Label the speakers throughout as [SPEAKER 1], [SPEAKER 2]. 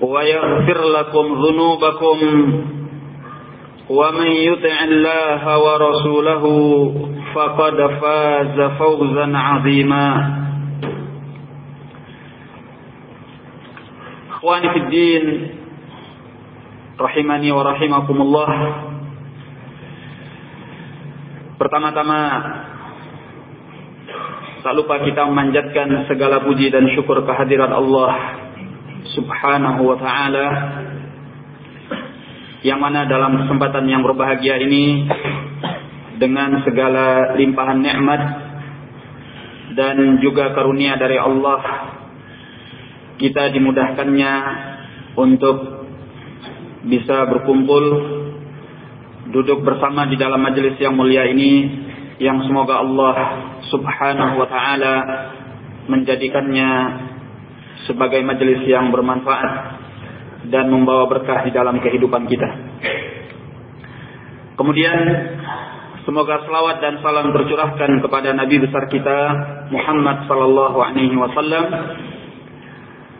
[SPEAKER 1] ويغفر لكم ذنوبكم ومن يطع الله ورسوله فقد فاز فوزا عظيما اخواني في الدين rahimani wa rahimakumullah pertama-tama tak lupa kita memanjatkan segala puji dan syukur kehadiran Allah subhanahu wa ta'ala yang mana dalam kesempatan yang berbahagia ini dengan segala limpahan nikmat dan juga karunia dari Allah kita dimudahkannya untuk bisa berkumpul duduk bersama di dalam majelis yang mulia ini yang semoga Allah Subhanahu wa taala menjadikannya sebagai majelis yang bermanfaat dan membawa berkah di dalam kehidupan kita. Kemudian semoga selawat dan salam tercurahkan kepada Nabi besar kita Muhammad sallallahu alaihi wasallam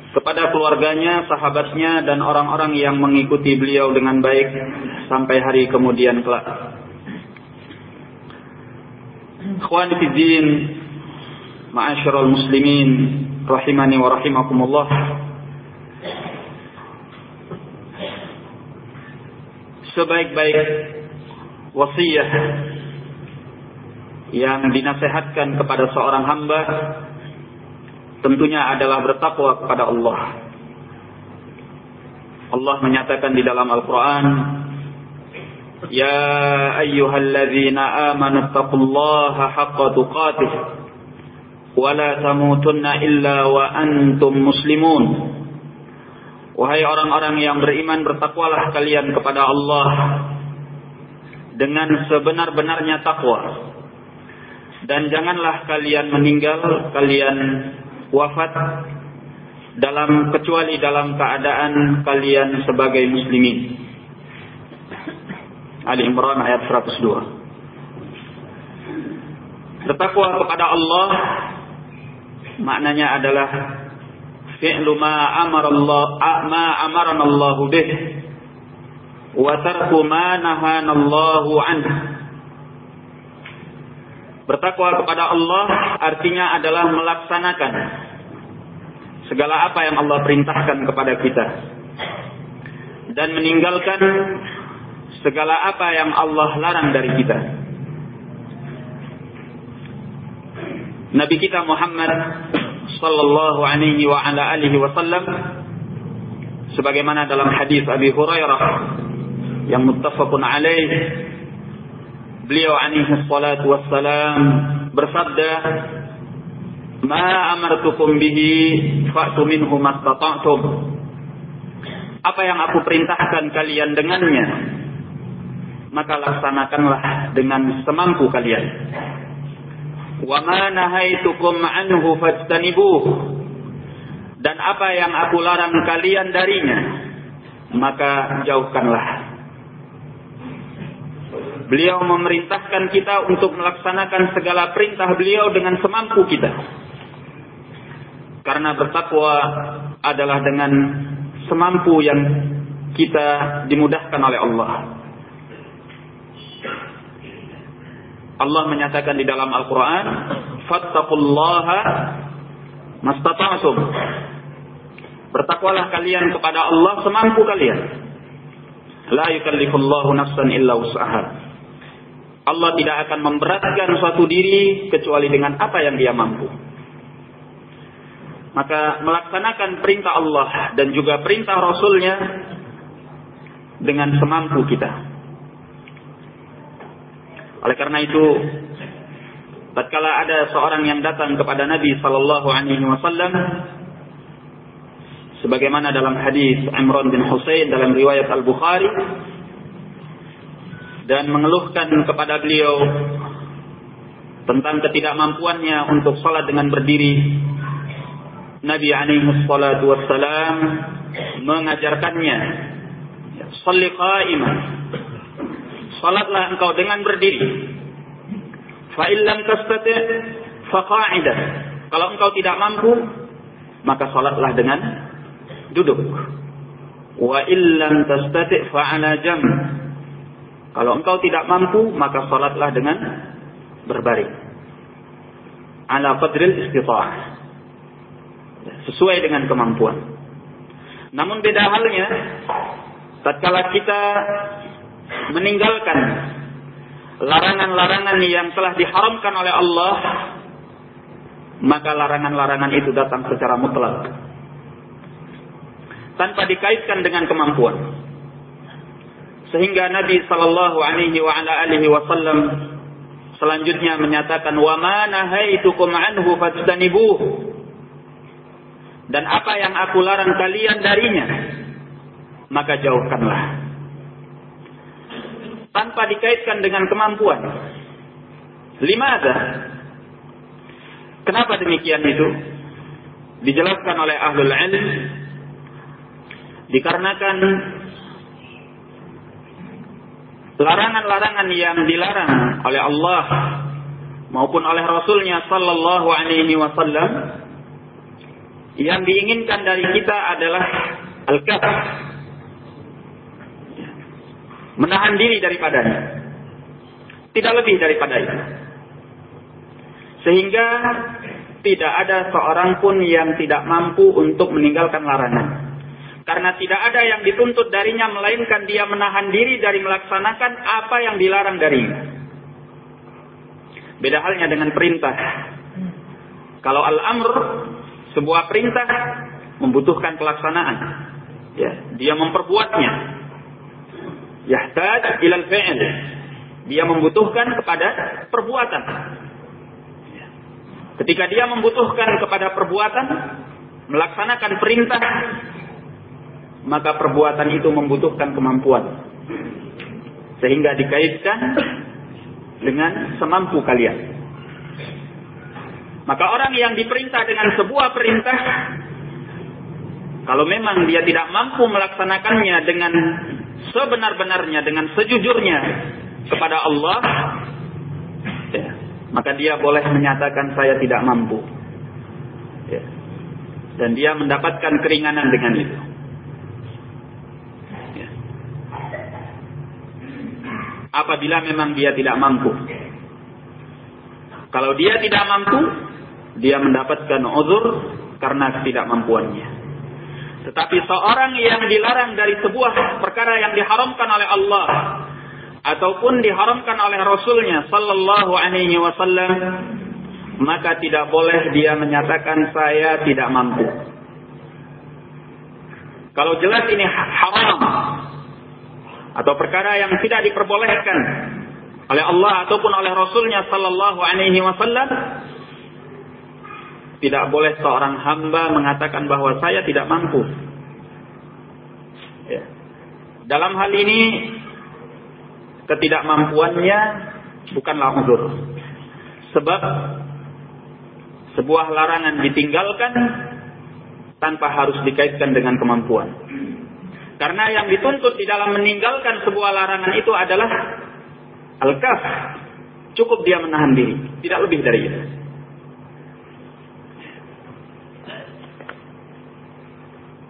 [SPEAKER 1] kepada keluarganya, sahabatnya dan orang-orang yang mengikuti beliau dengan baik sampai hari kemudian kelak. Ikhwan fi din, ma'asyiral muslimin, rahimani wa rahimakumullah. Sebaik-baik wasiat yang dinasehatkan kepada seorang hamba tentunya adalah bertakwa kepada Allah. Allah menyatakan di dalam Al-Quran, Ya ayyuhalladzina amanu taqullaha haqqa tuqatih, tamutunna illa wa antum muslimun. Wahai orang-orang yang beriman, bertakwalah kalian kepada Allah dengan sebenar-benarnya takwa. Dan janganlah kalian meninggal, kalian wafat dalam kecuali dalam keadaan kalian sebagai muslimin. Ali Imran ayat 102. Bertakwa kepada Allah maknanya adalah fi'lu ma amara Allah ma Allah bih wa tarku ma nahana Allah anhu. Bertakwa kepada Allah artinya adalah melaksanakan segala apa yang Allah perintahkan kepada kita dan meninggalkan segala apa yang Allah larang dari kita. Nabi kita Muhammad sallallahu alaihi wa ala alihi wasallam sebagaimana dalam hadis Abi Hurairah yang muttafaqun alaih beliau alaihi salatu wassalam bersabda ma amartukum bihi fa'tu minhu mastata'tum. Apa yang aku perintahkan kalian dengannya maka laksanakanlah dengan semampu kalian anhu dan apa yang aku larang kalian darinya maka jauhkanlah. Beliau memerintahkan kita untuk melaksanakan segala perintah beliau dengan semampu kita. Karena bertakwa adalah dengan semampu yang kita dimudahkan oleh Allah Allah menyatakan di dalam Al-Quran, Fattakullaha mastata'tum. Bertakwalah kalian kepada Allah semampu kalian. La yukallifullahu nafsan illa usaha. Allah tidak akan memberatkan suatu diri kecuali dengan apa yang dia mampu. Maka melaksanakan perintah Allah dan juga perintah Rasulnya dengan semampu kita. Oleh karena itu, tatkala ada seorang yang datang kepada Nabi sallallahu alaihi wasallam sebagaimana dalam hadis Imran bin Husain dalam riwayat Al-Bukhari dan mengeluhkan kepada beliau tentang ketidakmampuannya untuk salat dengan berdiri Nabi alaihi salatu wassalam mengajarkannya salli qa'iman Salatlah engkau dengan berdiri. Fa illam tastati fa. Kalau engkau tidak mampu, maka salatlah dengan duduk. Wa illam tastati fa ala jam. Kalau engkau tidak mampu, maka salatlah dengan berbaring. Ala qadril istita'ah. Sesuai dengan kemampuan. Namun beda halnya tatkala kita meninggalkan larangan-larangan yang telah diharamkan oleh Allah, maka larangan-larangan itu datang secara mutlak tanpa dikaitkan dengan kemampuan. Sehingga Nabi Shallallahu Alaihi Wasallam selanjutnya menyatakan wa ma nahaitukum anhu fajtanibuh dan apa yang aku larang kalian darinya maka jauhkanlah tanpa dikaitkan dengan kemampuan. Lima ada. Kenapa demikian itu? Dijelaskan oleh ahlul ilm dikarenakan larangan-larangan yang dilarang oleh Allah maupun oleh Rasulnya Sallallahu Alaihi Wasallam yang diinginkan dari kita adalah al-kaf menahan diri daripadanya. Tidak lebih daripada itu. Sehingga tidak ada seorang pun yang tidak mampu untuk meninggalkan larangan. Karena tidak ada yang dituntut darinya melainkan dia menahan diri dari melaksanakan apa yang dilarang darinya. Beda halnya dengan perintah. Kalau al-amr sebuah perintah membutuhkan pelaksanaan. Ya, dia memperbuatnya yahtaj ilal fi'l. Dia membutuhkan kepada perbuatan. Ketika dia membutuhkan kepada perbuatan, melaksanakan perintah, maka perbuatan itu membutuhkan kemampuan. Sehingga dikaitkan dengan semampu kalian. Maka orang yang diperintah dengan sebuah perintah, kalau memang dia tidak mampu melaksanakannya dengan sebenar-benarnya dengan sejujurnya kepada Allah, ya, maka dia boleh menyatakan saya tidak mampu. Ya. Dan dia mendapatkan keringanan dengan itu. Ya. Apabila memang dia tidak mampu. Kalau dia tidak mampu, dia mendapatkan uzur karena ketidakmampuannya. Tetapi seorang yang dilarang dari sebuah perkara yang diharamkan oleh Allah ataupun diharamkan oleh Rasulnya Sallallahu Alaihi Wasallam, maka tidak boleh dia menyatakan saya tidak mampu. Kalau jelas ini haram atau perkara yang tidak diperbolehkan oleh Allah ataupun oleh Rasulnya Sallallahu Alaihi Wasallam, tidak boleh seorang hamba mengatakan bahwa saya tidak mampu. Ya. Dalam hal ini ketidakmampuannya bukanlah uzur. Sebab sebuah larangan ditinggalkan tanpa harus dikaitkan dengan kemampuan. Karena yang dituntut di dalam meninggalkan sebuah larangan itu adalah al-kaf. Cukup dia menahan diri, tidak lebih dari itu.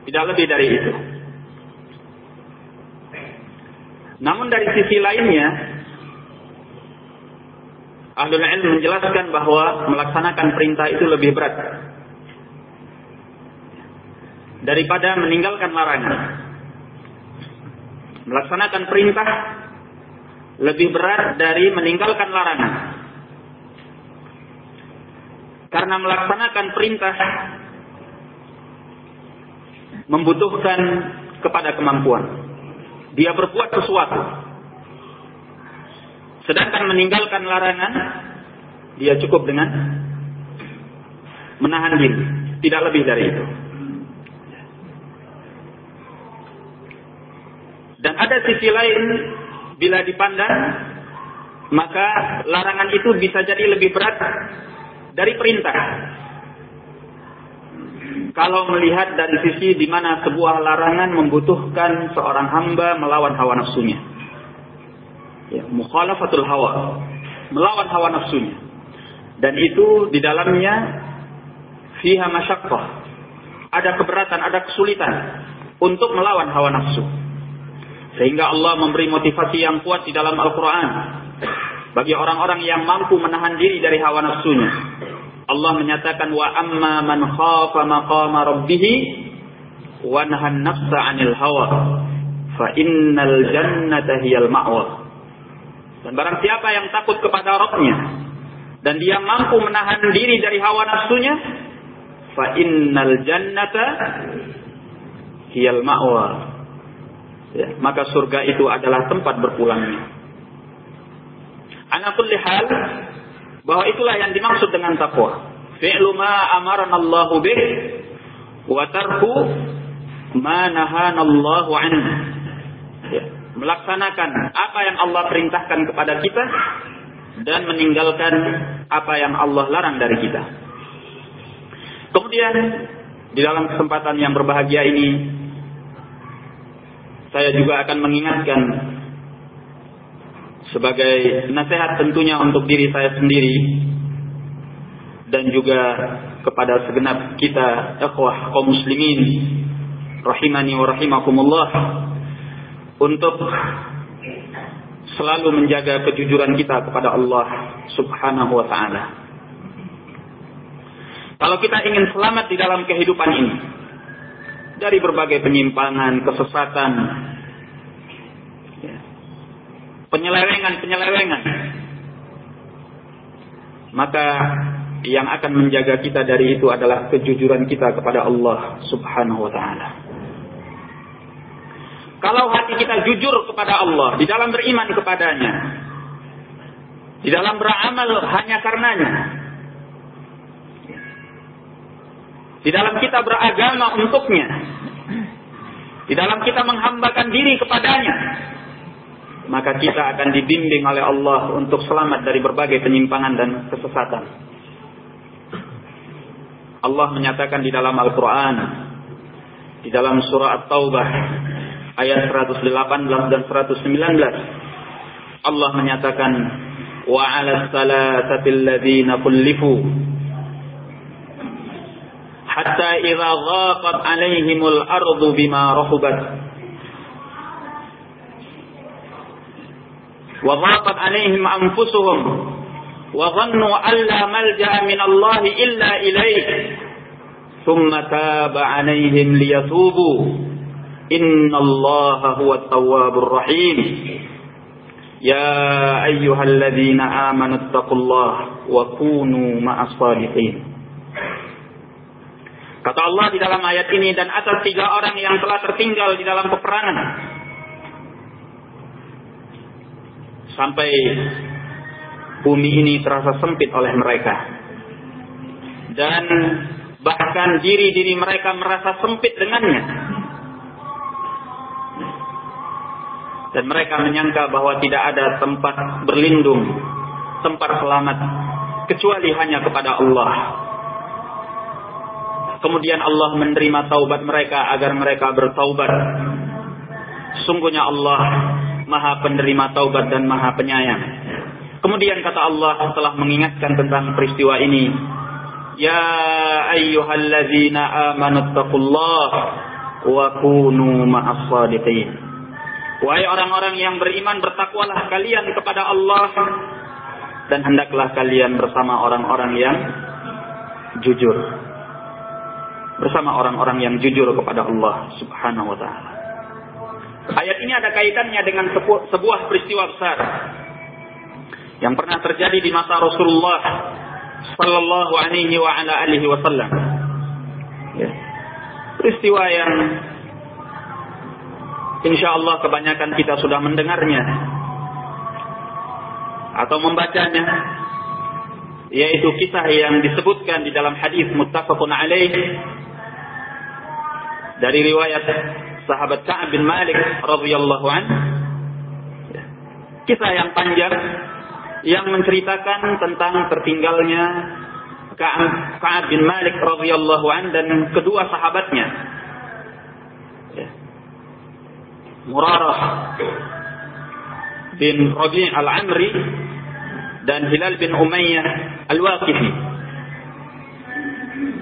[SPEAKER 1] Tidak lebih dari itu. Namun dari sisi lainnya, Ahlul Ilm menjelaskan bahwa melaksanakan perintah itu lebih berat daripada meninggalkan larangan. Melaksanakan perintah lebih berat dari meninggalkan larangan. Karena melaksanakan perintah membutuhkan kepada kemampuan. Dia berbuat sesuatu. Sedangkan meninggalkan larangan, dia cukup dengan menahan diri. Tidak lebih dari itu. Dan ada sisi lain, bila dipandang, maka larangan itu bisa jadi lebih berat dari perintah. Kalau melihat dari sisi di mana sebuah larangan membutuhkan seorang hamba melawan hawa nafsunya. Ya, mukhalafatul hawa. Melawan hawa nafsunya. Dan itu di dalamnya fiha masyakkah. Ada keberatan, ada kesulitan untuk melawan hawa nafsu. Sehingga Allah memberi motivasi yang kuat di dalam Al-Quran. Bagi orang-orang yang mampu menahan diri dari hawa nafsunya. Allah menyatakan wa amma man khafa maqama rabbih wa nahan nafsa 'anil hawa fa innal jannata hiyal ma'wa. Dan barang siapa yang takut kepada Rabbnya dan dia mampu menahan diri dari hawa nafsunya, fa innal jannata hiyal ma'wa. Ya, maka surga itu adalah tempat berpulangnya. Ana kulli hal bahwa itulah yang dimaksud dengan takwa. Fi'lu ma amaran Allahu bih wa tarku ma nahana Allahu anhu. Ya, melaksanakan apa yang Allah perintahkan kepada kita dan meninggalkan apa yang Allah larang dari kita. Kemudian di dalam kesempatan yang berbahagia ini saya juga akan mengingatkan sebagai nasihat tentunya untuk diri saya sendiri dan juga kepada segenap kita ikhwah kaum muslimin rahimani wa rahimakumullah untuk selalu menjaga kejujuran kita kepada Allah Subhanahu wa taala. Kalau kita ingin selamat di dalam kehidupan ini dari berbagai penyimpangan, kesesatan, penyelewengan-penyelewengan. Maka yang akan menjaga kita dari itu adalah kejujuran kita kepada Allah Subhanahu wa taala. Kalau hati kita jujur kepada Allah di dalam beriman kepadanya, di dalam beramal hanya karenanya, di dalam kita beragama untuknya, di dalam kita menghambakan diri kepadanya, maka kita akan dibimbing oleh Allah untuk selamat dari berbagai penyimpangan dan kesesatan. Allah menyatakan di dalam Al-Quran, di dalam surah At-Taubah, ayat 118 dan 119, Allah menyatakan, وَعَلَى الثَّلَاثَةِ الَّذِينَ كُلِّفُوا حَتَّى إِذَا ضَاقَتْ عَلَيْهِمُ الْأَرْضُ بِمَا رَحُبَتْ وضاقت عليهم أنفسهم وظنوا أن لا ملجأ من الله إلا إليه ثم تاب عليهم ليتوبوا إن الله هو التواب الرحيم يا أيها الذين آمنوا اتقوا الله وكونوا مع الصالحين Kata Allah di dalam ayat ini dan atas tiga orang yang telah tertinggal di dalam peperangan sampai bumi ini terasa sempit oleh mereka. Dan bahkan diri-diri mereka merasa sempit dengannya. Dan mereka menyangka bahwa tidak ada tempat berlindung, tempat selamat, kecuali hanya kepada Allah. kemudian Allah menerima taubat mereka agar mereka bertaubat. Sungguhnya Allah Maha penerima taubat dan Maha penyayang. Kemudian kata Allah setelah mengingatkan tentang peristiwa ini, Ya ayyuhalladzina amanu taqullah wa kunu ma'as sadiqin. Wahai orang-orang yang beriman bertakwalah kalian kepada Allah dan hendaklah kalian bersama orang-orang yang jujur. Bersama orang-orang yang jujur kepada Allah Subhanahu wa taala. Ayat ini ada kaitannya dengan sebuah peristiwa besar yang pernah terjadi di masa Rasulullah sallallahu alaihi wa ala alihi wasallam. Ya. Peristiwa yang insya Allah kebanyakan kita sudah mendengarnya atau membacanya yaitu kisah yang disebutkan di dalam hadis muttafaqun alaih dari riwayat sahabat Ka'ab bin Malik radhiyallahu an kisah yang panjang yang menceritakan tentang tertinggalnya Ka'ab bin Malik radhiyallahu an dan kedua sahabatnya Murarah bin Rabi' al-Amri dan Hilal bin Umayyah Al-Waqifi.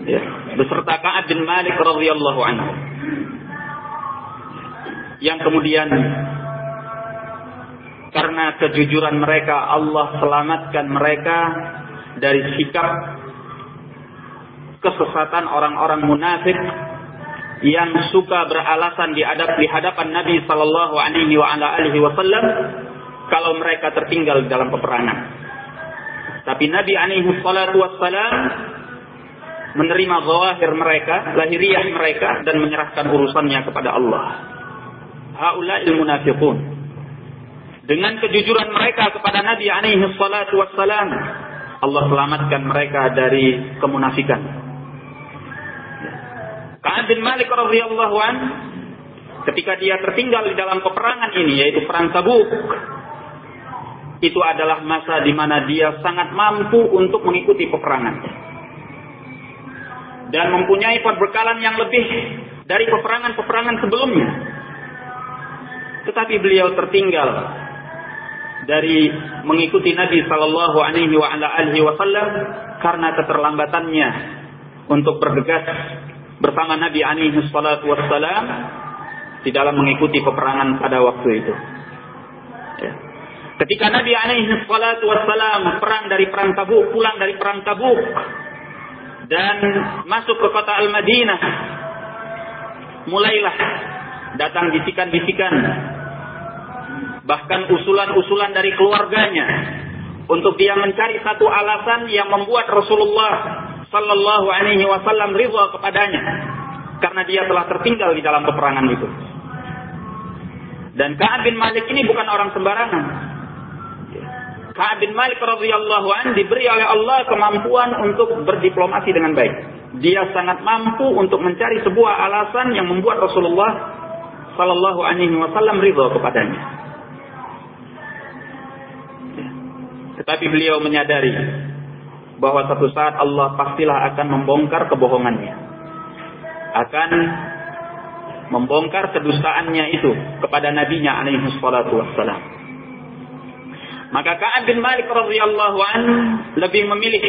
[SPEAKER 1] Ya, beserta Ka'ab bin Malik radhiyallahu anhu. Yang kemudian karena kejujuran mereka Allah selamatkan mereka dari sikap kesesatan orang-orang munafik yang suka beralasan di, hadapan Nabi Sallallahu Alaihi Wasallam kalau mereka tertinggal dalam peperangan. Tapi Nabi alaihi wassalam menerima zawahir mereka, lahiriah mereka dan menyerahkan urusannya kepada Allah. Haula'il munafiqun. Dengan kejujuran mereka kepada Nabi alaihi salatu wassalam, Allah selamatkan mereka dari kemunafikan. Ka'ab bin Malik radhiyallahu an ketika dia tertinggal di dalam peperangan ini yaitu perang Tabuk itu adalah masa di mana dia sangat mampu untuk mengikuti peperangan. Dan mempunyai perbekalan yang lebih dari peperangan-peperangan sebelumnya. Tetapi beliau tertinggal dari mengikuti Nabi Shallallahu Alaihi Wasallam karena keterlambatannya untuk bergegas bersama Nabi Alaihi Wasallam di dalam mengikuti peperangan pada waktu itu. Ya. Ketika Nabi alaihi wassalam perang dari perang Tabuk, pulang dari perang Tabuk dan masuk ke kota Al-Madinah, mulailah datang bisikan-bisikan bahkan usulan-usulan dari keluarganya untuk dia mencari satu alasan yang membuat Rasulullah sallallahu alaihi wasallam ridha kepadanya karena dia telah tertinggal di dalam peperangan itu. Dan Ka'ab bin Malik ini bukan orang sembarangan. Ka'ab bin Malik radhiyallahu an diberi oleh Allah kemampuan untuk berdiplomasi dengan baik. Dia sangat mampu untuk mencari sebuah alasan yang membuat Rasulullah sallallahu alaihi wasallam ridha kepadanya. Tetapi beliau menyadari bahwa satu saat Allah pastilah akan membongkar kebohongannya. Akan membongkar kedustaannya itu kepada nabinya alaihi salatu wassalam. Maka Ka'ab bin Malik radhiyallahu an lebih memilih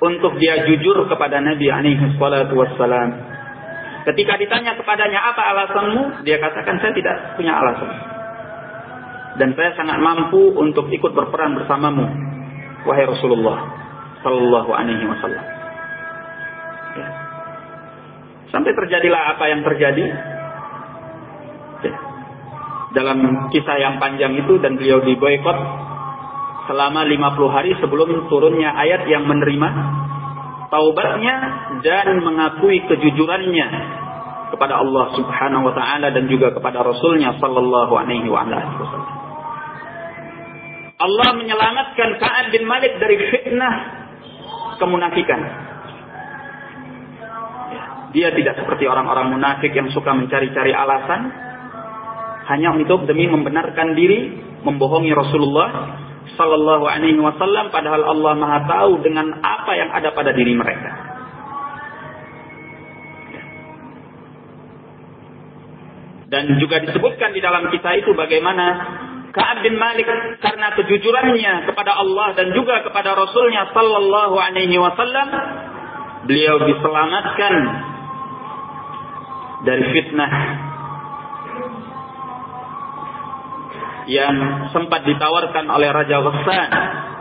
[SPEAKER 1] untuk dia jujur kepada Nabi alaihi salatu wassalam. Ketika ditanya kepadanya apa alasanmu, dia katakan saya tidak punya alasan. Dan saya sangat mampu untuk ikut berperan bersamamu, wahai Rasulullah sallallahu alaihi wasallam. Ya. Sampai terjadilah apa yang terjadi. Ya dalam kisah yang panjang itu dan beliau diboykot selama 50 hari sebelum turunnya ayat yang menerima taubatnya dan mengakui kejujurannya kepada Allah Subhanahu wa taala dan juga kepada Rasulnya sallallahu alaihi wasallam. Allah menyelamatkan Ka'ab bin Malik dari fitnah kemunafikan. Dia tidak seperti orang-orang munafik yang suka mencari-cari alasan hanya untuk demi membenarkan diri membohongi Rasulullah Sallallahu Alaihi Wasallam padahal Allah Maha Tahu dengan apa yang ada pada diri mereka. Dan juga disebutkan di dalam kisah itu bagaimana Ka'ab bin Malik karena kejujurannya kepada Allah dan juga kepada Rasulnya Sallallahu Alaihi Wasallam, beliau diselamatkan dari fitnah yang sempat ditawarkan oleh Raja Ghassan,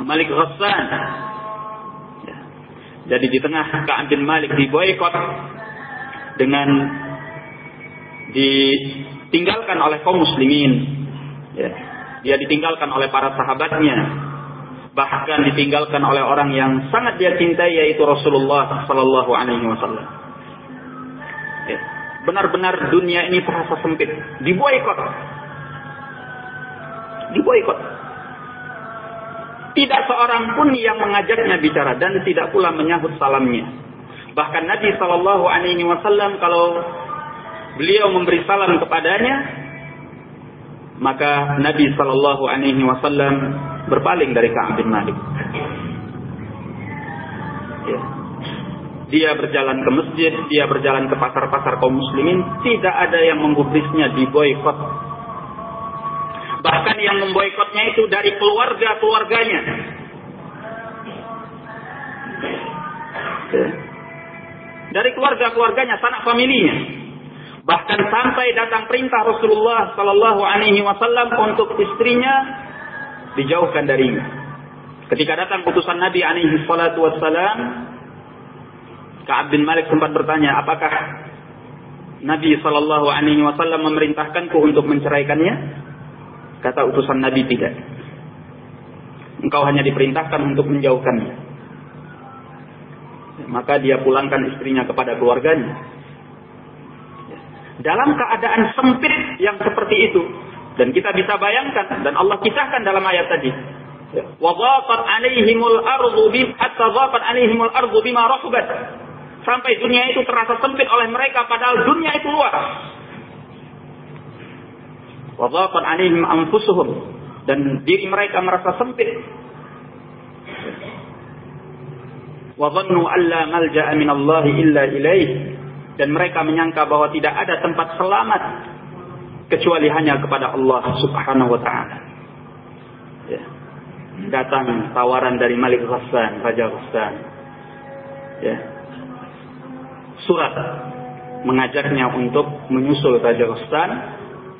[SPEAKER 1] Malik Ghassan. Jadi di tengah Ka'ab bin Malik diboykot dengan ditinggalkan oleh kaum muslimin. Ya. Dia ditinggalkan oleh para sahabatnya. Bahkan ditinggalkan oleh orang yang sangat dia cintai yaitu Rasulullah Sallallahu Alaihi Wasallam. Ya. Benar-benar dunia ini terasa sempit. Diboykot. Diboykot. Tidak seorang pun yang mengajaknya bicara dan tidak pula menyahut salamnya. Bahkan Nabi Shallallahu Alaihi Wasallam kalau beliau memberi salam kepadanya, maka Nabi Shallallahu Alaihi Wasallam berpaling dari Ka'ab bin Malik. Ya. Dia berjalan ke masjid, dia berjalan ke pasar-pasar kaum muslimin, tidak ada yang menggubrisnya di boykot. Bahkan yang memboikotnya itu dari keluarga-keluarganya. Ya. Dari keluarga-keluarganya, sanak familinya. Bahkan sampai datang perintah Rasulullah Sallallahu Alaihi Wasallam untuk istrinya dijauhkan darinya. Ketika datang putusan Nabi Alaihi Salatu Wasallam, Kaab bin Malik sempat bertanya, apakah Nabi Sallallahu Alaihi Wasallam memerintahkanku untuk menceraikannya? Kata utusan Nabi tidak. Engkau hanya diperintahkan untuk menjauhkannya. Maka dia pulangkan istrinya kepada keluarganya dalam keadaan sempit yang seperti itu. Dan kita bisa bayangkan dan Allah kisahkan dalam ayat tadi. Wa dhaqat alaihimul ardu bi hatta dhaqat alaihimul ardu bima rahubat sampai dunia itu terasa sempit oleh mereka padahal dunia itu luas. Wa dhaqat alaihim anfusuhum. Dan diri mereka merasa sempit. Wa dhannu alla malja'a min Allah illa ilaihi dan mereka menyangka bahwa tidak ada tempat selamat kecuali hanya kepada Allah Subhanahu wa taala. Ya. Datang tawaran dari Malik Ghassan, Raja Ghassan. Ya. Surat mengajaknya untuk menyusul Raja Ghassan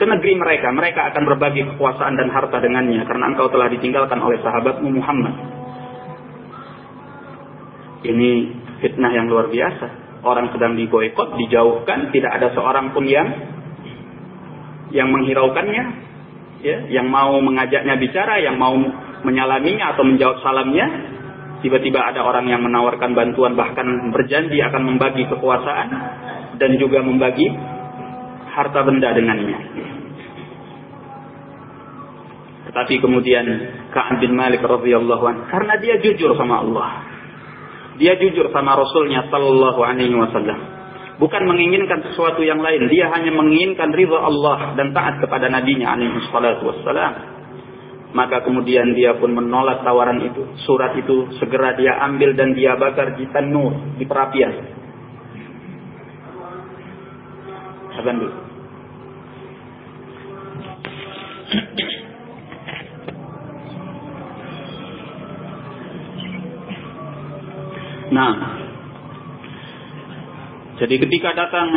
[SPEAKER 1] ke negeri mereka. Mereka akan berbagi kekuasaan dan harta dengannya karena engkau telah ditinggalkan oleh sahabatmu Muhammad. Ini fitnah yang luar biasa orang sedang diboykot, dijauhkan, tidak ada seorang pun yang yang menghiraukannya, ya, yang mau mengajaknya bicara, yang mau menyalaminya atau menjawab salamnya, tiba-tiba ada orang yang menawarkan bantuan bahkan berjanji akan membagi kekuasaan dan juga membagi harta benda dengannya. Tetapi kemudian Ka'ab bin Malik radhiyallahu anhu karena dia jujur sama Allah. Dia jujur sama Rasulnya Sallallahu Alaihi Wasallam. Bukan menginginkan sesuatu yang lain. Dia hanya menginginkan ridha Allah dan taat kepada Nabi-Nya Alaihi Wasallam. Maka kemudian dia pun menolak tawaran itu. Surat itu segera dia ambil dan dia bakar di tanur, di perapian. Dulu. Nah, jadi ketika datang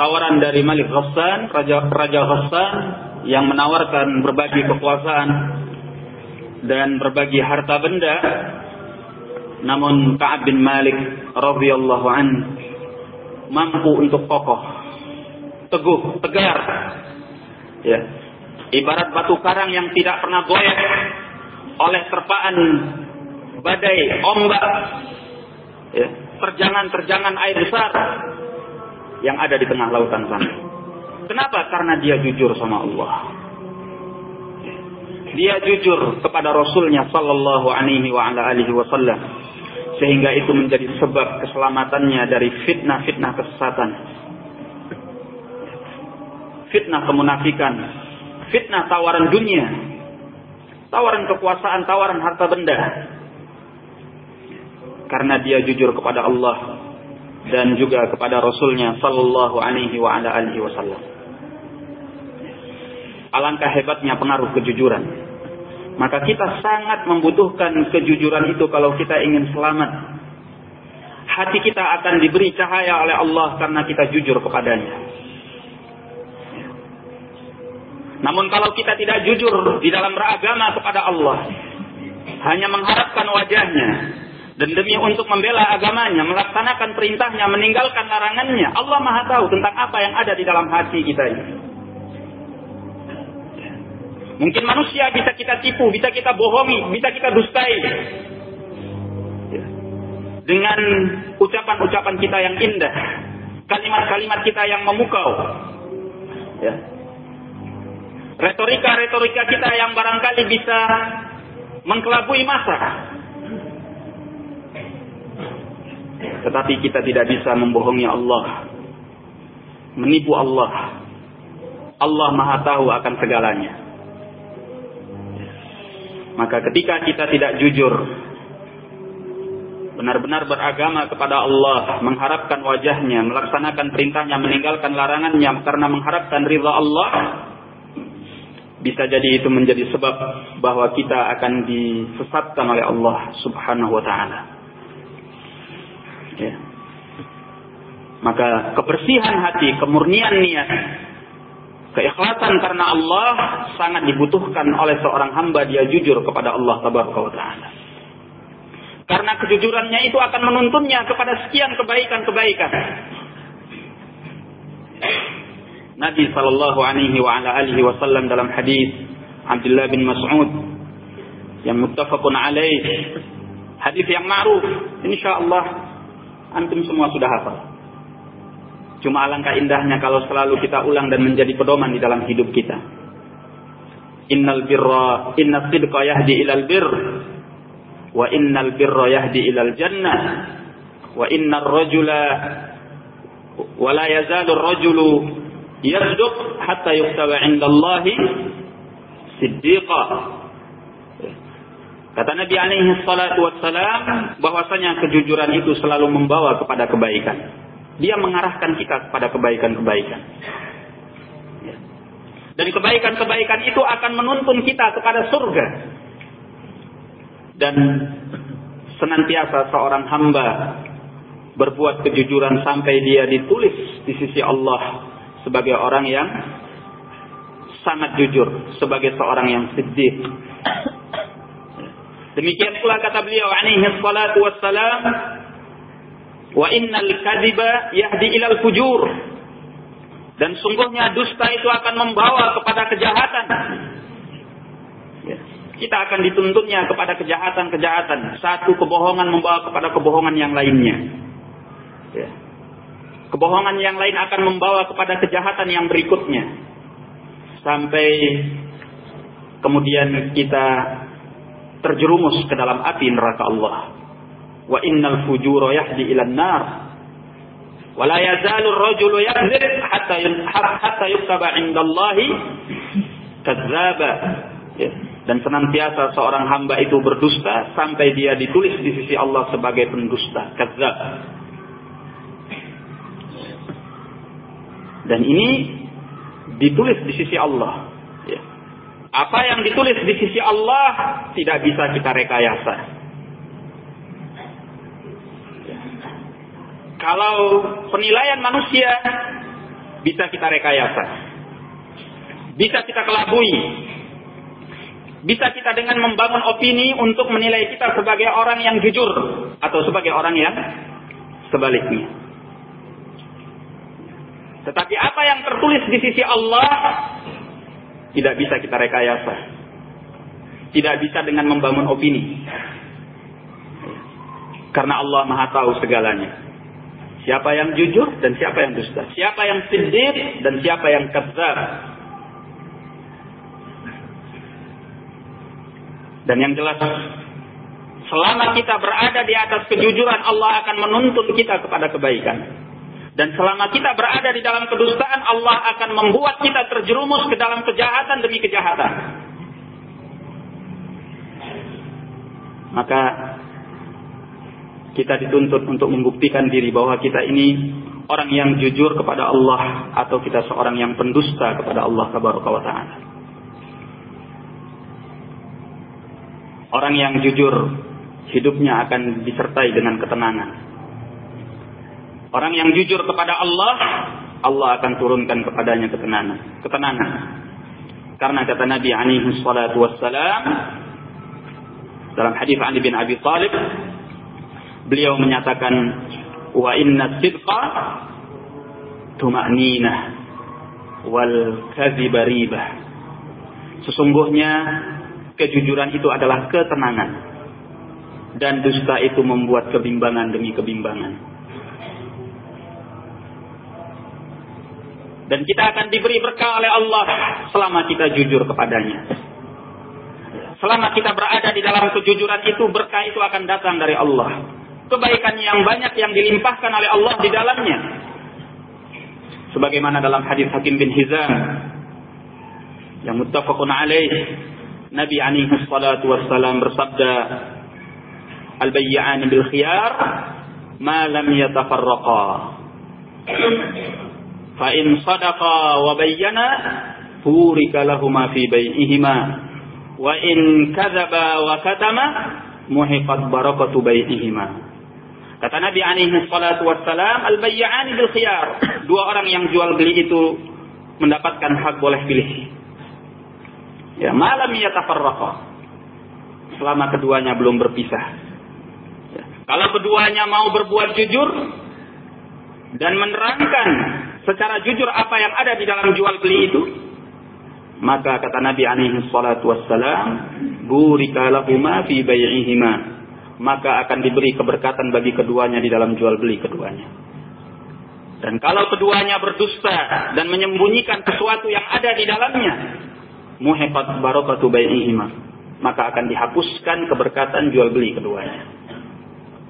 [SPEAKER 1] tawaran dari Malik Ghassan, Raja Raja Ghassan yang menawarkan berbagi kekuasaan dan berbagi harta benda, namun Ka'ab bin Malik radhiyallahu an mampu untuk kokoh, teguh, tegar. Ya. Ibarat batu karang yang tidak pernah goyah oleh terpaan badai, ombak, ya, terjangan-terjangan air besar. Yang ada di tengah lautan sana. Kenapa? Karena dia jujur sama Allah. Dia jujur kepada Rasulnya Sallallahu Alaihi wa ala alihi Wasallam, sehingga itu menjadi sebab keselamatannya dari fitnah-fitnah kesesatan, fitnah kemunafikan, fitnah tawaran dunia, tawaran kekuasaan, tawaran harta benda, karena dia jujur kepada Allah dan juga kepada Rasulnya Sallallahu Alaihi wa ala alihi Wasallam. alangkah hebatnya pengaruh kejujuran. Maka kita sangat membutuhkan kejujuran itu kalau kita ingin selamat. Hati kita akan diberi cahaya oleh Allah karena kita jujur kepadanya. Namun kalau kita tidak jujur di dalam beragama kepada Allah, hanya mengharapkan wajahnya, dan demi untuk membela agamanya, melaksanakan perintahnya, meninggalkan larangannya, Allah Maha tahu tentang apa yang ada di dalam hati kita ini. Mungkin manusia bisa kita tipu, bisa kita bohongi, bisa kita dustai. Dengan ucapan-ucapan kita yang indah, kalimat-kalimat kita yang memukau. Ya. Retorika-retorika kita yang barangkali bisa mengkelabui masa. Tetapi kita tidak bisa membohongi Allah. Menipu Allah. Allah maha tahu akan segalanya. Maka ketika kita tidak jujur. Benar-benar beragama kepada Allah. Mengharapkan wajahnya. Melaksanakan perintahnya. Meninggalkan larangannya. Karena mengharapkan ridha Allah. Bisa jadi itu menjadi sebab bahwa kita akan disesatkan oleh Allah subhanahu wa ta'ala. Ya. Maka kebersihan hati, kemurnian niat, keikhlasan karena Allah sangat dibutuhkan oleh seorang hamba dia jujur kepada Allah taala. Karena kejujurannya itu akan menuntunnya kepada sekian kebaikan-kebaikan. Nabi sallallahu alaihi wa ala alihi wasallam dalam hadis Abdullah bin Mas'ud yang muttafaqun alaih hadis yang ma'ruf insyaallah antum semua sudah hafal cuma alangkah indahnya kalau selalu kita ulang dan menjadi pedoman di dalam hidup kita innal birra inna sidqa yahdi ilal bir wa innal birra yahdi ilal jannah wa innar rajula wa la yazalu rajulu yasduq hatta yuktaba indallahi siddiqa. Kata Nabi alaihi salatu wassalam bahwasanya kejujuran itu selalu membawa kepada kebaikan. Dia mengarahkan kita kepada kebaikan-kebaikan. Dan kebaikan-kebaikan itu akan menuntun kita kepada surga. Dan senantiasa seorang hamba berbuat kejujuran sampai dia ditulis di sisi Allah sebagai orang yang sangat jujur, sebagai seorang yang siddiq. Demikian pula kata beliau alaihi salatu wassalam, wa innal kadhiba yahdi ilal fujur. Dan sungguhnya dusta itu akan membawa kepada kejahatan. Kita akan dituntutnya kepada kejahatan-kejahatan. Satu kebohongan membawa kepada kebohongan yang lainnya. Ya. Kebohongan yang lain akan membawa kepada kejahatan yang berikutnya. Sampai kemudian kita terjerumus ke dalam api neraka Allah. Wa innal fujura yahdi ilan nar. Wa la yazalu ar-rajulu yakdzib hatta hatta yuktaba 'inda Allah kadzdzaba. Ya. Dan senantiasa seorang hamba itu berdusta sampai dia ditulis di sisi Allah sebagai pendusta, kadzdzab. Dan ini ditulis di sisi Allah. Apa yang ditulis di sisi Allah tidak bisa kita rekayasa. Ya. Kalau penilaian manusia bisa kita rekayasa. Bisa kita kelabui. Bisa kita dengan membangun opini untuk menilai kita sebagai orang yang jujur atau sebagai orang yang sebaliknya. Tetapi apa yang tertulis di sisi Allah tidak bisa kita rekayasa. Tidak bisa dengan membangun opini. Karena Allah Maha tahu segalanya. Siapa yang jujur dan siapa yang dusta. Siapa yang siddiq dan siapa yang kadzab. Dan yang jelas selama kita berada di atas kejujuran Allah akan menuntun kita kepada kebaikan. Dan selama kita berada di dalam kedustaan, Allah akan membuat kita terjerumus ke dalam kejahatan demi kejahatan. Maka kita dituntut untuk membuktikan diri bahwa kita ini orang yang jujur kepada Allah atau kita seorang yang pendusta kepada Allah tabaraka wa taala. Orang yang jujur hidupnya akan disertai dengan ketenangan Orang yang jujur kepada Allah, Allah akan turunkan kepadanya ketenangan. Ketenangan. Karena kata Nabi alaihi salatu wassalam dalam hadis Ali bin Abi Thalib beliau menyatakan wa inna sidqa tuma'ninah wal kadhiba ribah. Sesungguhnya kejujuran itu adalah ketenangan dan dusta itu membuat kebimbangan demi kebimbangan. Dan kita akan diberi berkah oleh Allah selama kita jujur kepadanya. Selama kita berada di dalam kejujuran itu, berkah itu akan datang dari Allah. Kebaikan yang banyak yang dilimpahkan oleh Allah di dalamnya. Sebagaimana dalam hadis Hakim bin Hizam yang muttafaqun alaih Nabi alaihi salatu wassalam bersabda Al-bay'an bil khiyar ma lam yatafarraqa. Fa in sadaqa wa bayyana burika lahumā fi bai'ihima wa in kadzaba wa katama muhiqat barakatu bai'ihima. Kata Nabi alaihi salatu wassalam, al-bayyani bil khiyar. Dua orang yang jual beli itu mendapatkan hak boleh pilih. Ya, malam yatafarraqa. Selama keduanya belum berpisah. Ya. Kalau keduanya mau berbuat jujur dan menerangkan secara jujur apa yang ada di dalam jual beli itu, maka kata Nabi alaihi salatu wassalam, burika lahuma fi bai'ihima. Maka akan diberi keberkatan bagi keduanya di dalam jual beli keduanya. Dan kalau keduanya berdusta dan menyembunyikan sesuatu yang ada di dalamnya, muhiqat barakatu maka akan dihapuskan keberkatan jual beli keduanya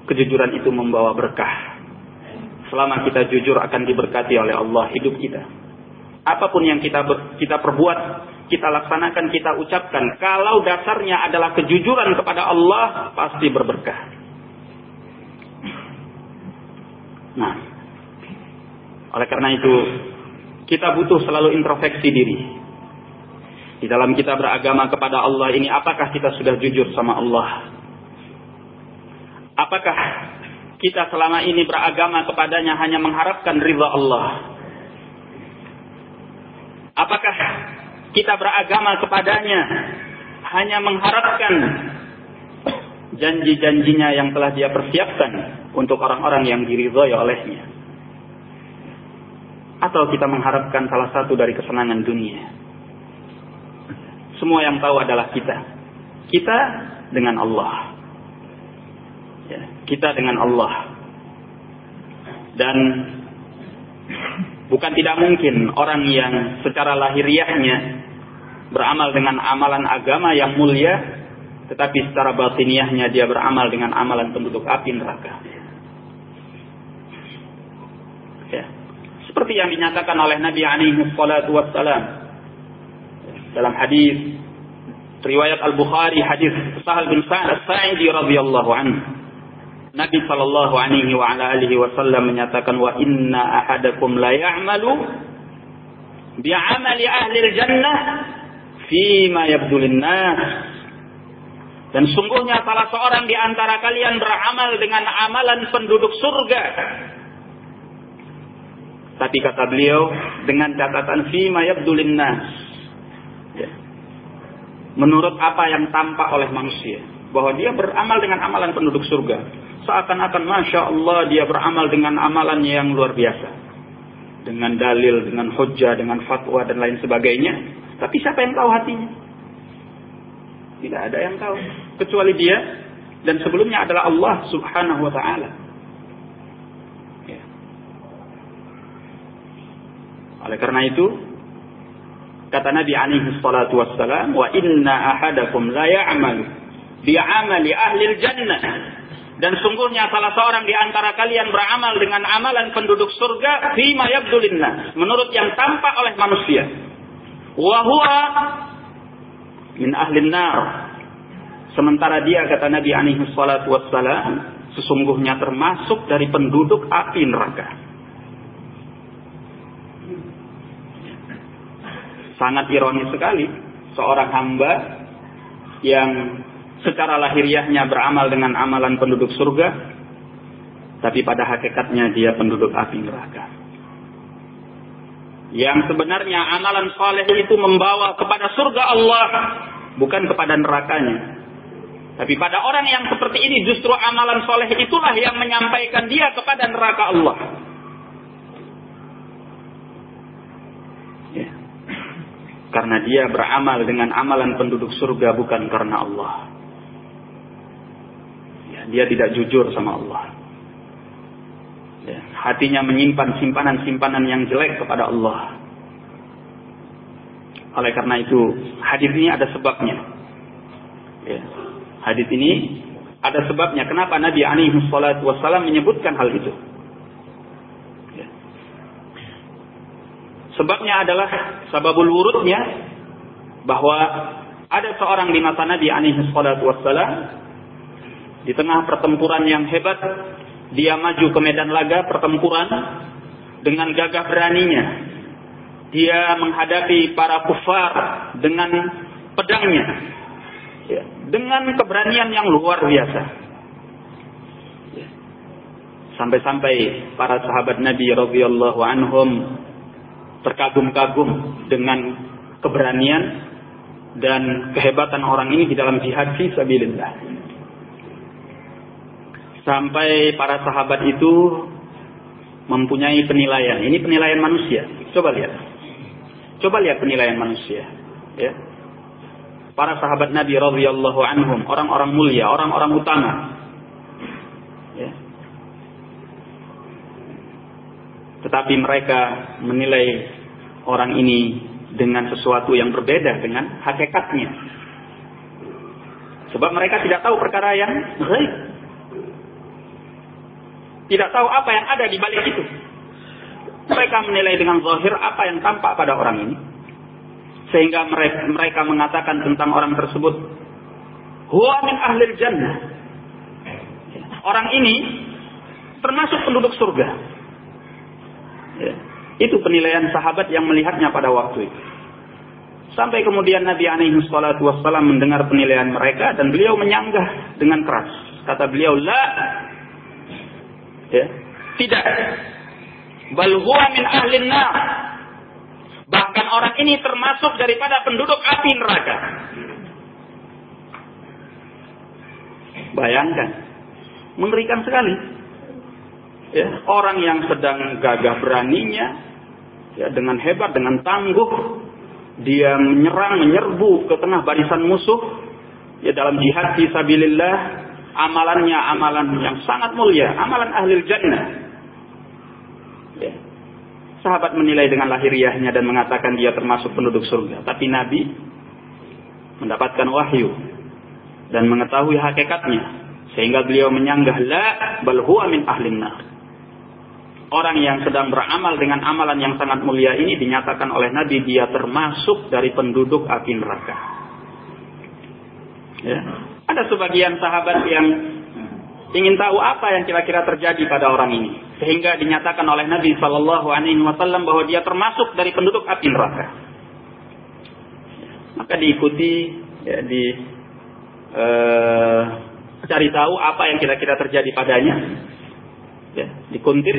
[SPEAKER 1] kejujuran itu membawa berkah selama kita jujur akan diberkati oleh Allah hidup kita. Apa pun yang kita kita perbuat kita laksanakan kita ucapkan kalau dasarnya adalah kejujuran kepada Allah pasti berberkah. Nah oleh karena itu kita butuh selalu introspeksi diri. Di dalam kita beragama kepada Allah ini apakah kita sudah jujur sama Allah? Apakah kita selama ini beragama kepadanya hanya mengharapkan ridha Allah? Apakah kita beragama kepadanya hanya mengharapkan janji-janjinya yang telah dia persiapkan untuk orang-orang yang diridhoi olehnya? Atau kita mengharapkan salah satu dari kesenangan dunia? Semua yang tahu adalah kita. Kita dengan Allah. Kita dengan Allah. Dan bukan tidak mungkin orang yang secara lahiriahnya beramal dengan amalan agama yang mulia, tetapi secara batiniahnya dia beramal dengan amalan penduduk api neraka. Ya. Seperti yang dinyatakan oleh Nabi alaihi salatu wassalam dalam hadis riwayat Al-Bukhari hadis Sahal bin Sa'ad As-Sa'idi radhiyallahu anhu Nabi sallallahu alaihi wa ala alihi wasallam menyatakan wa inna ahadakum la ya'malu bi'amali ahli al-jannah ma yabdul nas dan sungguhnya salah seorang di antara kalian beramal dengan amalan penduduk surga tapi kata beliau dengan catatan ma yabdul nas menurut apa yang tampak oleh manusia. Bahwa dia beramal dengan amalan penduduk surga. Seakan-akan Masya Allah dia beramal dengan amalan yang luar biasa. Dengan dalil, dengan hujah, dengan fatwa dan lain sebagainya. Tapi siapa yang tahu hatinya? Tidak ada yang tahu. Kecuali dia. Dan sebelumnya adalah Allah subhanahu wa ta'ala. Ya. Oleh karena itu, Kata Nabi alaihi salatu wassalam, "Wa inna ahadakum la ya'malu bi'amali ahli jannah." Dan sungguhnya salah seorang di antara kalian beramal dengan amalan penduduk surga fima yabdulinna, menurut yang tampak oleh manusia. Wa huwa min ahli nar. Sementara dia kata Nabi alaihi salatu wassalam, sesungguhnya termasuk dari penduduk api neraka. Sangat ironis sekali seorang hamba yang secara lahiriahnya beramal dengan amalan penduduk surga, tapi pada hakikatnya dia penduduk api neraka. Yang sebenarnya amalan saleh itu membawa kepada surga Allah, bukan kepada nerakanya. Tapi pada orang yang seperti ini justru amalan soleh itulah yang menyampaikan dia kepada neraka Allah. Ya. Karena dia beramal dengan amalan penduduk surga bukan karena Allah. Dia tidak jujur sama Allah. Ya, hatinya menyimpan simpanan-simpanan yang jelek kepada Allah. Oleh karena itu, hadis ini ada sebabnya. Ya. Hadis ini ada sebabnya kenapa Nabi alaihi wasallam menyebutkan hal itu. Ya. Sebabnya adalah sababul wurudnya bahwa ada seorang di masa Nabi alaihi wasallam di tengah pertempuran yang hebat dia maju ke medan laga pertempuran dengan gagah beraninya dia menghadapi para kufar dengan pedangnya ya, dengan keberanian yang luar biasa. Ya. Sampai-sampai para sahabat Nabi radhiyallahu anhum terkagum-kagum dengan keberanian dan kehebatan orang ini di dalam jihad fi sabilillah. Sampai para sahabat itu mempunyai penilaian. Ini penilaian manusia. Coba lihat. Coba lihat penilaian manusia. Ya para sahabat Nabi radhiyallahu anhum, orang-orang mulia, orang-orang utama. Ya. Tetapi mereka menilai orang ini dengan sesuatu yang berbeda dengan hakikatnya. Sebab mereka tidak tahu perkara yang baik. Tidak tahu apa yang ada di balik itu. Mereka menilai dengan zahir apa yang tampak pada orang ini. Sehingga mereka, mengatakan tentang orang tersebut huwa min ahli jannah. Orang ini termasuk penduduk surga. Ya. itu penilaian sahabat yang melihatnya pada waktu itu. Sampai kemudian Nabi alaihi salatu mendengar penilaian mereka dan beliau menyanggah dengan keras. Kata beliau la ya. Tidak. Bal huwa min ahli nar. Bahkan orang ini termasuk daripada penduduk api neraka. Bayangkan, mengerikan sekali. Ya, orang yang sedang gagah beraninya, ya dengan hebat, dengan tangguh, dia menyerang, menyerbu ke tengah barisan musuh, ya dalam jihad fisabilillah, amalannya amalan yang sangat mulia, amalan ahli jannah sahabat menilai dengan lahiriahnya dan mengatakan dia termasuk penduduk surga. Tapi Nabi mendapatkan wahyu dan mengetahui hakikatnya sehingga beliau menyanggah la bal huwa min ahlin nar. Orang yang sedang beramal dengan amalan yang sangat mulia ini dinyatakan oleh Nabi dia termasuk dari penduduk api neraka. Ya. Ada sebagian sahabat yang ingin tahu apa yang kira-kira terjadi pada orang ini. Sehingga dinyatakan oleh Nabi Shallallahu Alaihi Wasallam bahwa dia termasuk dari penduduk api neraka. Maka diikuti ya, di uh, cari tahu apa yang kira-kira terjadi padanya. Ya, dikuntit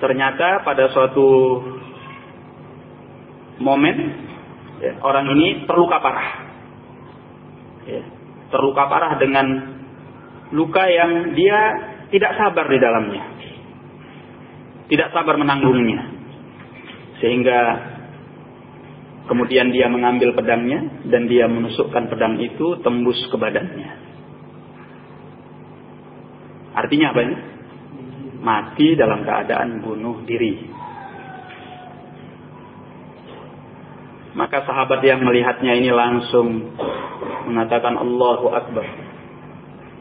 [SPEAKER 1] ternyata pada suatu momen ya, orang ini terluka parah ya, terluka parah dengan luka yang dia tidak sabar di dalamnya. Tidak sabar menanggungnya. Sehingga kemudian dia mengambil pedangnya dan dia menusukkan pedang itu tembus ke badannya. Artinya apa ini? Mati dalam keadaan bunuh diri. Maka sahabat yang melihatnya ini langsung mengatakan Allahu Akbar.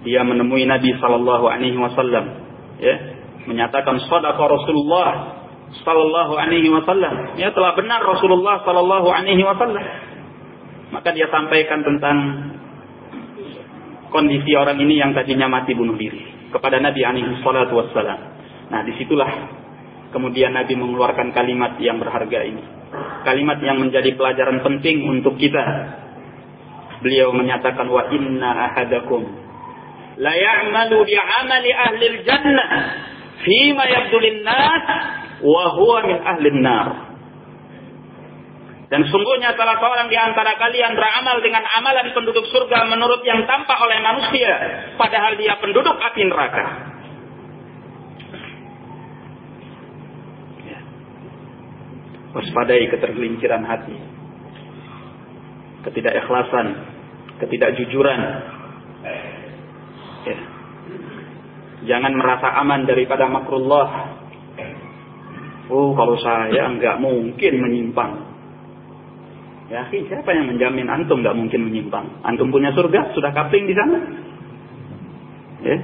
[SPEAKER 1] Dia menemui Nabi Shallallahu Alaihi Wasallam, ya, menyatakan sadaqa Rasulullah Shallallahu Alaihi Wasallam, ya telah benar Rasulullah Shallallahu Alaihi Wasallam. Maka dia sampaikan tentang kondisi orang ini yang tadinya mati bunuh diri kepada Nabi Alaihi Wasallam. Nah di situlah kemudian Nabi mengeluarkan kalimat yang berharga ini, kalimat yang menjadi pelajaran penting untuk kita beliau menyatakan wa inna ahadakum la ya'malu bi 'amali ahli al-jannah fima yabdu lin-nas wa huwa min ahli an-nar. Dan sungguhnya salah seorang di antara kalian beramal dengan amalan penduduk surga menurut yang tampak oleh manusia, padahal dia penduduk api neraka. Ya. Waspadai ketergelinciran hati, ketidakikhlasan, ketidakjujuran. Ya. Jangan merasa aman daripada makrullah. Oh, kalau saya nggak mungkin menyimpang. Ya, siapa yang menjamin antum nggak mungkin menyimpang? Antum punya surga, sudah kapling di sana. Ya.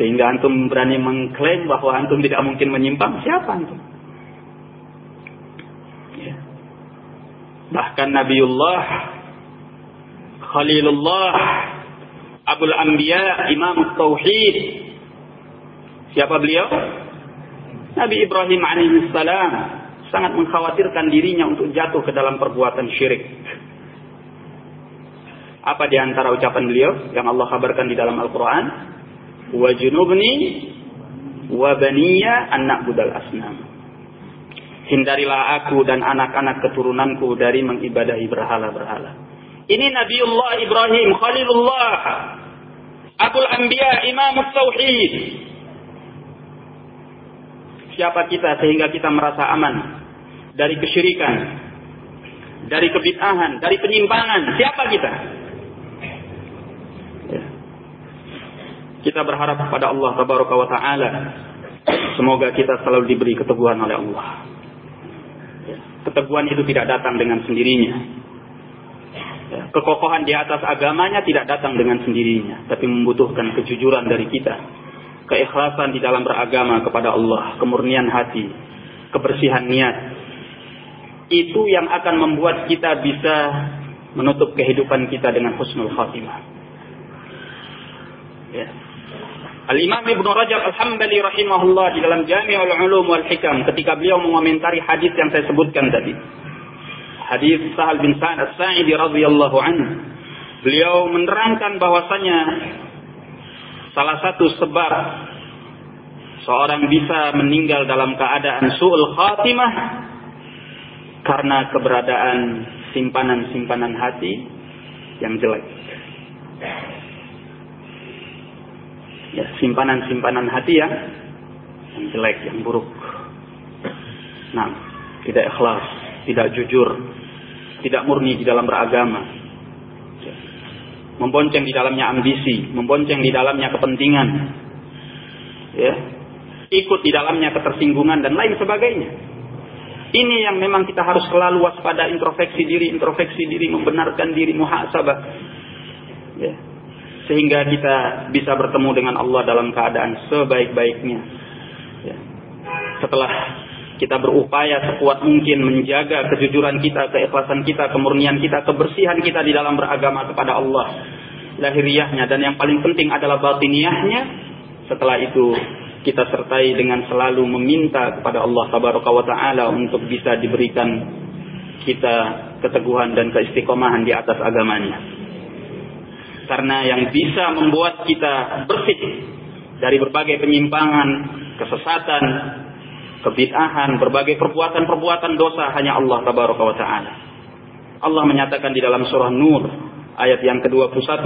[SPEAKER 1] Sehingga antum berani mengklaim bahwa antum tidak mungkin menyimpang. Siapa antum? Bahkan Nabiullah, Khalilullah, Abul Anbiya, Imam Tauhid. Siapa beliau? Nabi Ibrahim alaihissalam sangat mengkhawatirkan dirinya untuk jatuh ke dalam perbuatan syirik. Apa di antara ucapan beliau yang Allah kabarkan di dalam Al-Quran? Wa junubni wa baniya anak budal asnam. Hindarilah aku dan anak-anak keturunanku dari mengibadahi berhala-berhala. Ini Nabiullah Ibrahim, Khalilullah, Abul Anbiya, Imam Tauhid. Siapa kita sehingga kita merasa aman dari kesyirikan, dari kebid'ahan, dari penyimpangan. Siapa kita? Ya. Kita berharap kepada Allah Ta'ala. Semoga kita selalu diberi keteguhan oleh Allah. Keteguhan itu tidak datang dengan sendirinya. Ya. Kekokohan di atas agamanya tidak datang dengan sendirinya. Tapi membutuhkan kejujuran dari kita. Keikhlasan di dalam beragama kepada Allah. Kemurnian hati. Kebersihan niat itu yang akan membuat kita bisa menutup kehidupan kita dengan husnul khatimah. Ya. Al-Imam Ibn Rajab Al-Hambali rahimahullah di dalam Jami'ul Ulum wal Hikam ketika beliau mengomentari hadis yang saya sebutkan tadi. Hadis Sahal bin Sa'ad As-Sa'idi radhiyallahu anhu. Beliau menerangkan bahwasanya salah satu sebab seorang bisa meninggal dalam keadaan su'ul khatimah karena keberadaan simpanan-simpanan hati yang jelek. Ya, simpanan-simpanan hati yang, yang jelek, yang buruk. Nah, tidak ikhlas, tidak jujur, tidak murni di dalam beragama. Membonceng di dalamnya ambisi, membonceng di dalamnya kepentingan. Ya, ikut di dalamnya ketersinggungan dan lain sebagainya. Ini yang memang kita harus selalu waspada introspeksi diri, introspeksi diri, membenarkan diri, muhasabah. Ya. Sehingga kita bisa bertemu dengan Allah dalam keadaan sebaik-baiknya. Ya. Setelah kita berupaya sekuat mungkin menjaga kejujuran kita, keikhlasan kita, kemurnian kita, kebersihan kita di dalam beragama kepada Allah. Lahiriahnya dan yang paling penting adalah batiniahnya. Setelah itu kita sertai dengan selalu meminta kepada Allah Tabaraka wa taala untuk bisa diberikan kita keteguhan dan keistiqomahan di atas agamanya. Karena yang bisa membuat kita bersih dari berbagai penyimpangan, kesesatan, kebid'ahan, berbagai perbuatan-perbuatan dosa hanya Allah Tabaraka wa. Allah menyatakan di dalam surah Nur ayat yang ke-21,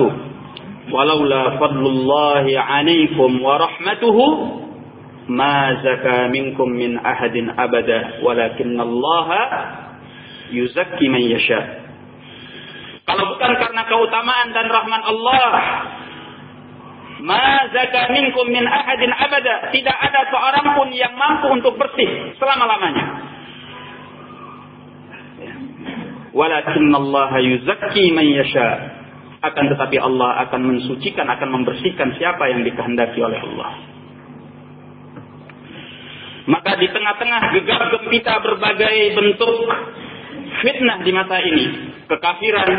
[SPEAKER 1] "Walaula fadlullahi 'alaikum wa rahmatuhu ma zaka minkum min ahadin abada walakinna Allah yuzakki man yasha. Kalau bukan karena keutamaan dan rahman Allah, ma zaka minkum min ahadin abada, tidak ada seorang pun yang mampu untuk bersih selama-lamanya. Walakinna Allah yuzakki man yasha. Akan tetapi Allah akan mensucikan, akan membersihkan siapa yang dikehendaki oleh Allah. Maka di tengah-tengah gegap gempita berbagai bentuk fitnah di masa ini, kekafiran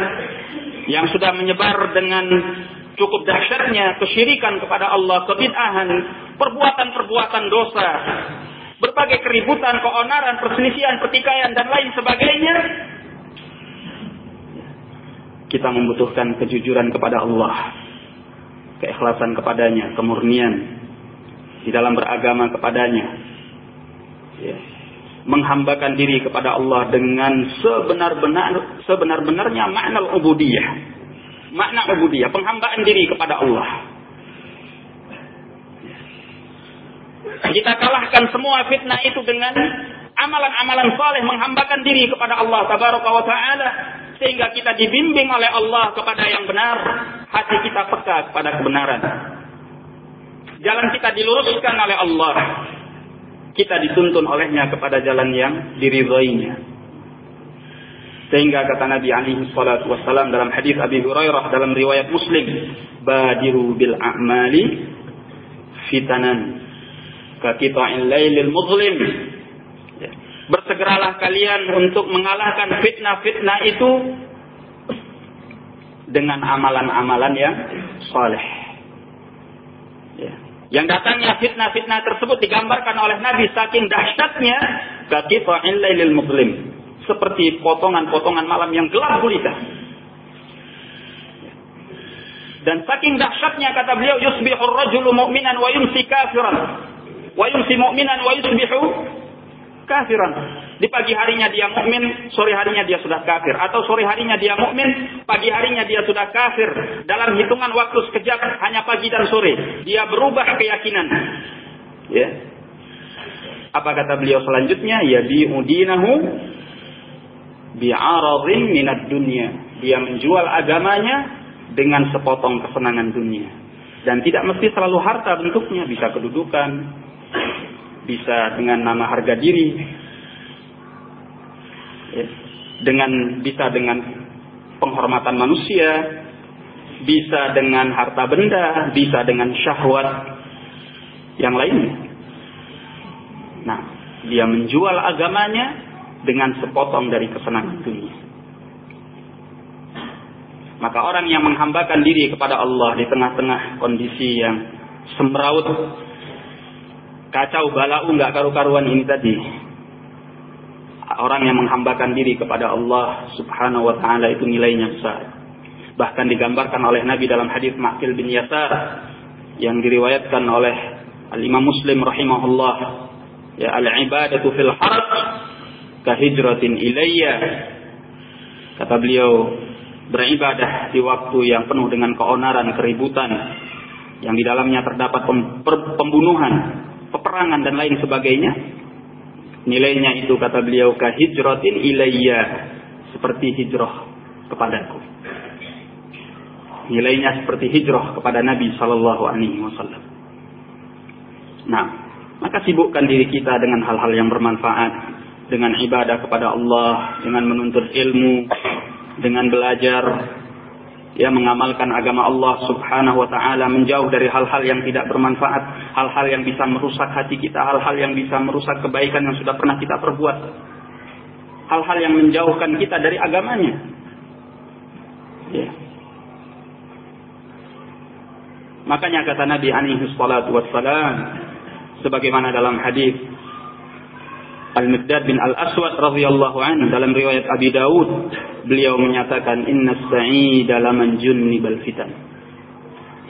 [SPEAKER 1] yang sudah menyebar dengan cukup dahsyatnya kesyirikan kepada Allah, kebid'ahan, perbuatan-perbuatan dosa, berbagai keributan, keonaran, perselisihan, pertikaian dan lain sebagainya. kita membutuhkan kejujuran kepada Allah, keikhlasan kepadanya, kemurnian di dalam beragama kepadanya. Ya. Menghambakan diri kepada Allah dengan sebenar-benar sebenar-benarnya makna ubudiyah. Makna ubudiyah, penghambaan diri kepada Allah. Kita kalahkan semua fitnah itu dengan amalan-amalan saleh menghambakan diri kepada Allah tabaraka wa taala sehingga kita dibimbing oleh Allah kepada yang benar, hati kita peka kepada kebenaran. Jalan kita diluruskan oleh Allah. Kita dituntun olehnya kepada jalan yang diridhoinya. Sehingga kata Nabi alaihi salatu dalam hadis Abi Hurairah dalam riwayat Muslim, "Badiru bil a'mali fitanan ka qita'il lailil muzlim." Bersegeralah kalian untuk mengalahkan fitnah-fitnah itu dengan amalan-amalan yang soleh. Ya. Yang datangnya fitnah-fitnah tersebut digambarkan oleh Nabi saking dahsyatnya katifa'in lailil muslim. Seperti potongan-potongan malam yang gelap gulita. Dan saking dahsyatnya kata beliau yusbihur rajulu mu'minan wa yumsi kafiran. Wa yumsi mu'minan wa yusbihu kafiran. Di pagi harinya dia mukmin, sore harinya dia sudah kafir. Atau sore harinya dia mukmin, pagi harinya dia sudah kafir. Dalam hitungan waktu sekejap, hanya pagi dan sore. Dia berubah keyakinan. Ya. Apa kata beliau selanjutnya? Ya bi'udinahu bi'aradhin minat dunia. Dia menjual agamanya dengan sepotong kesenangan dunia. Dan tidak mesti selalu harta bentuknya. Bisa kedudukan, bisa dengan nama harga diri, ya, dengan bisa dengan penghormatan manusia, bisa dengan harta benda, bisa dengan syahwat yang lainnya. Nah, dia menjual agamanya dengan sepotong dari kesenangan dunia. Maka orang yang menghambakan diri kepada Allah di tengah-tengah kondisi yang semeraut kacau balau nggak karu-karuan ini tadi. Orang yang menghambakan diri kepada Allah Subhanahu wa taala itu nilainya besar. Bahkan digambarkan oleh Nabi dalam hadis Ma'qil bin Yasar yang diriwayatkan oleh Al-Imam Muslim rahimahullah ya al-ibadatu fil haraj ka hijratin ilayya kata beliau beribadah di waktu yang penuh dengan keonaran, keributan yang di dalamnya terdapat pembunuhan, peperangan dan lain sebagainya. Nilainya itu kata beliau ka hijratin ilayya seperti hijrah kepadaku. Nilainya seperti hijrah kepada Nabi Shallallahu Alaihi Wasallam. Nah, maka sibukkan diri kita dengan hal-hal yang bermanfaat, dengan ibadah kepada Allah, dengan menuntut ilmu, dengan belajar, ya mengamalkan agama Allah Subhanahu wa taala menjauh dari hal-hal yang tidak bermanfaat, hal-hal yang bisa merusak hati kita, hal-hal yang bisa merusak kebaikan yang sudah pernah kita perbuat. Hal-hal yang menjauhkan kita dari agamanya. Ya. Makanya kata Nabi alaihi salatu wassalam sebagaimana dalam hadis Al-Miqdad bin Al-Aswad radhiyallahu anhu dalam riwayat Abi Dawud beliau menyatakan inna sa'ida laman junnibal fitan.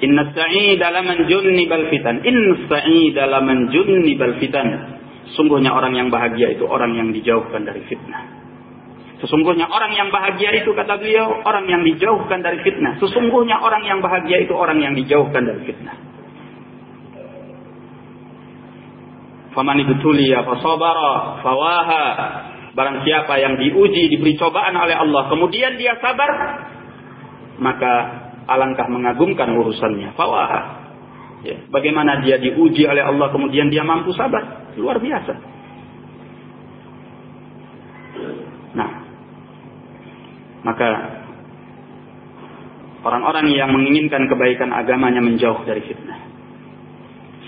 [SPEAKER 1] Inna sa'ida laman junnibal fitan. Inna sa'ida laman junnibal fitan. Sungguhnya orang yang bahagia itu orang yang dijauhkan dari fitnah. Sesungguhnya orang yang bahagia itu kata beliau orang yang dijauhkan dari fitnah. Sesungguhnya orang yang bahagia itu orang yang dijauhkan dari fitnah. Faman ibtuliya fasabara fawaha. Barang siapa yang diuji, diberi cobaan oleh Allah, kemudian dia sabar, maka alangkah mengagumkan urusannya. Fawaha. Ya, bagaimana dia diuji oleh Allah, kemudian dia mampu sabar. Luar biasa. Nah, maka orang-orang yang menginginkan kebaikan agamanya menjauh dari fitnah.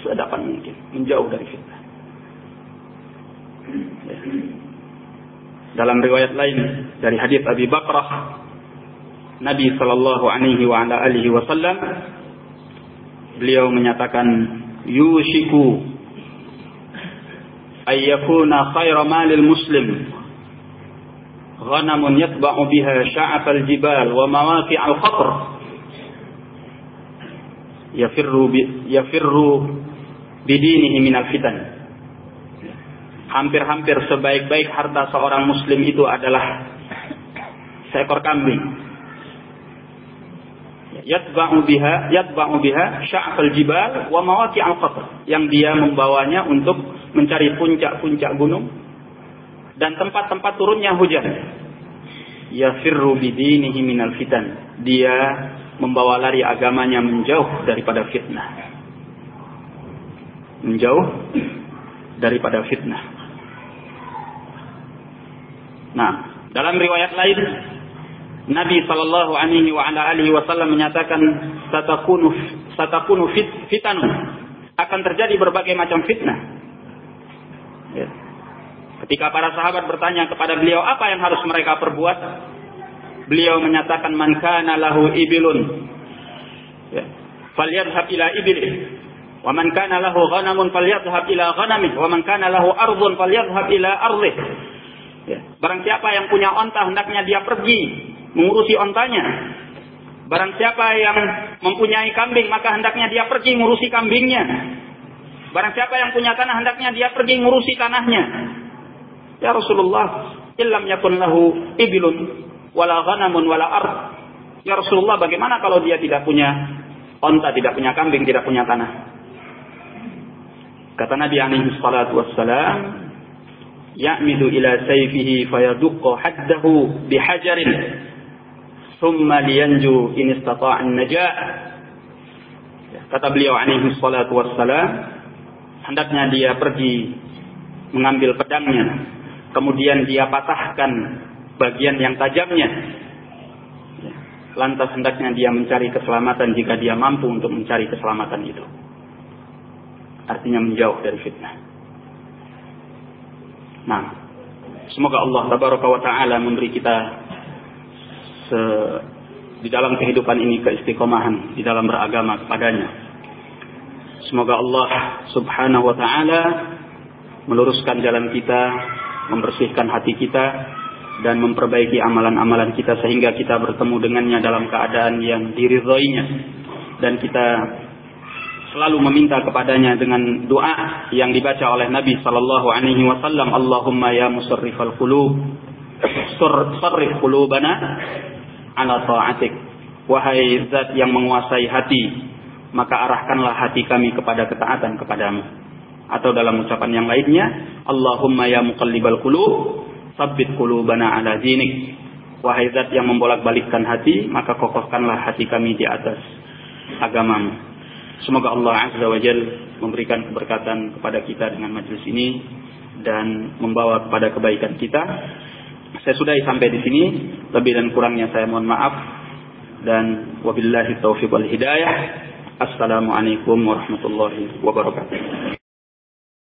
[SPEAKER 1] Sedapat mungkin menjauh dari fitnah. Dalam riwayat lain dari hadis Abi Bakrah Nabi sallallahu alaihi wasallam beliau menyatakan yushiku ayyakuna khaira malil muslim ghanamun yatba'u biha sya'afal jibal wa mawaqi'al qatr yafirru bi, yafirru bidinihi minal fitan hampir-hampir sebaik-baik harta seorang muslim itu adalah seekor kambing yatba'u biha yatba'u biha sya'fal jibal wa mawaqi'al qatr yang dia membawanya untuk mencari puncak-puncak gunung dan tempat-tempat turunnya hujan. Yafirru bidinihi minal fitan. Dia membawa lari agamanya menjauh daripada fitnah. Menjauh daripada fitnah. Nah, dalam riwayat lain Nabi sallallahu alaihi wa ala alihi wasallam menyatakan satakunu satakunu fit, fitanu akan terjadi berbagai macam fitnah. Ya. Ketika para sahabat bertanya kepada beliau apa yang harus mereka perbuat, beliau menyatakan man kana lahu ibilun ya, falyadhhab ila ibilih wa man kana lahu ghanamun falyadhhab ila ghanamih wa man kana lahu ardhun falyadhhab ila ardhih. Ya. Barang siapa yang punya onta hendaknya dia pergi mengurusi ontanya. Barang siapa yang mempunyai kambing maka hendaknya dia pergi mengurusi kambingnya. Barang siapa yang punya tanah hendaknya dia pergi mengurusi tanahnya. Ya Rasulullah, illam yakun lahu ibilun wala ghanamun wala ard. Ya Rasulullah, bagaimana kalau dia tidak punya onta, tidak punya kambing, tidak punya tanah? Kata Nabi alaihi salatu wassalam, ya'midu ila sayfihi fayadukku haddahu bihajarin thumma liyanju in istata'an najah. Kata beliau alaihi salatu wassalam, hendaknya dia pergi mengambil pedangnya kemudian dia patahkan bagian yang tajamnya. Lantas hendaknya dia mencari keselamatan jika dia mampu untuk mencari keselamatan itu. Artinya menjauh dari fitnah. Nah, semoga Allah tabaraka wa taala memberi kita se di dalam kehidupan ini keistiqomahan di dalam beragama kepadanya. Semoga Allah Subhanahu wa taala meluruskan jalan kita membersihkan hati kita dan memperbaiki amalan-amalan kita sehingga kita bertemu dengannya dalam keadaan yang diridhoinya dan kita selalu meminta kepadanya dengan doa yang dibaca oleh Nabi sallallahu alaihi wasallam Allahumma ya musarrifal qulub sarrif qulubana ala ta'atik. Wahai zat yang menguasai hati maka arahkanlah hati kami kepada ketaatan kepadamu. Atau dalam ucapan yang lainnya Allahumma ya muqallibal qulub sabbit qulubana ala dinik. Wahai zat yang membolak-balikkan hati maka kokohkanlah hati kami di atas agamamu semoga Allah azza wa jal memberikan keberkatan kepada kita dengan majelis ini dan membawa kepada kebaikan kita. Saya sudah sampai di sini. Lebih dan kurangnya saya mohon maaf. Dan wabillahi taufiq wal hidayah. Assalamualaikum warahmatullahi wabarakatuh